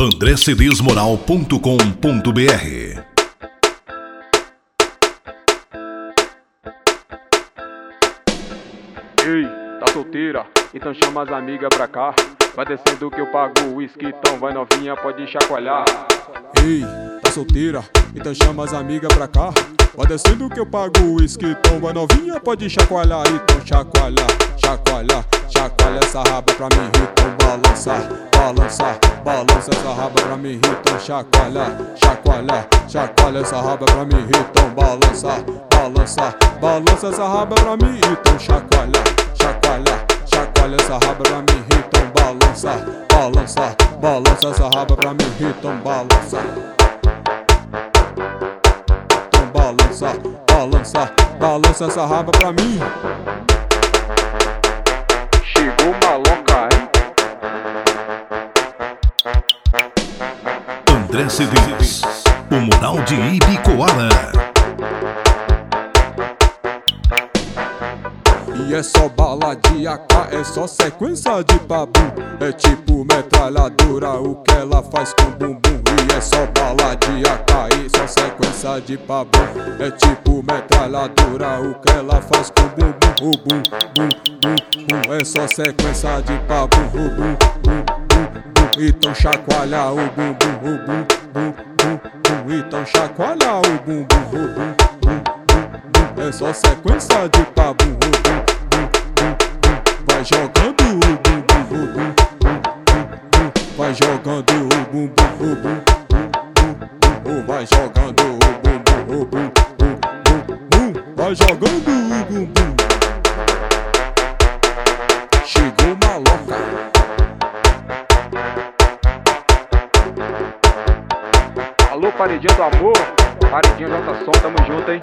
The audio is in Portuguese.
andrecedesmoral.com.br Ei, tá solteira? Então chama as amigas pra cá. Vai descendo que eu pago o whisky, então vai novinha, pode chacoalhar. Ei, tá solteira? Então chama as amigas pra cá. Vai descendo que eu pago o whisky, então vai novinha, pode chacoalhar. Então chacoalhar, chacoalhar, chacoalha essa raba pra mim, então balançar, balançar, balança essa raba pra mim, então chacoalhar, chacoalhar, chacoalha essa raba pra mim, então balançar, balançar, balança essa raba pra mim, então chacoalhar, chacoalhar, chacoalha essa raba pra mim, então balançar, balançar, balança essa raba pra mim, balançar. Então balança, balança, balança essa raba pra mim. Maloca, hein? André Cedês, o mural de Ibicoara. E é só bala de AK, é só sequência de babu. É tipo metralhadora, o que ela faz com bumbum. E é só bala de AK, e sequência de babu. É tipo metralhadora, o que ela faz com bumbum. O bum, bum, bum, bum. É só sequência de babu. O bum, bum, bum, bum. Então chacoalha o bumbum, o bum, bum, bum, bum. Então chacoalha o bumbum, o bum, bum, bum, bum. É só sequência de babu. O bum, bum, bum, bum. Vai jogando o bum, bum, bum, bum, bum. Vai jogando o bum, bum, o bum, bum, bum, bum. Vai jogando o. Vai jogando o bum, bum. Chegou maloca. Alô, paredinha do amor. Paredinha J Som, tamo junto, hein?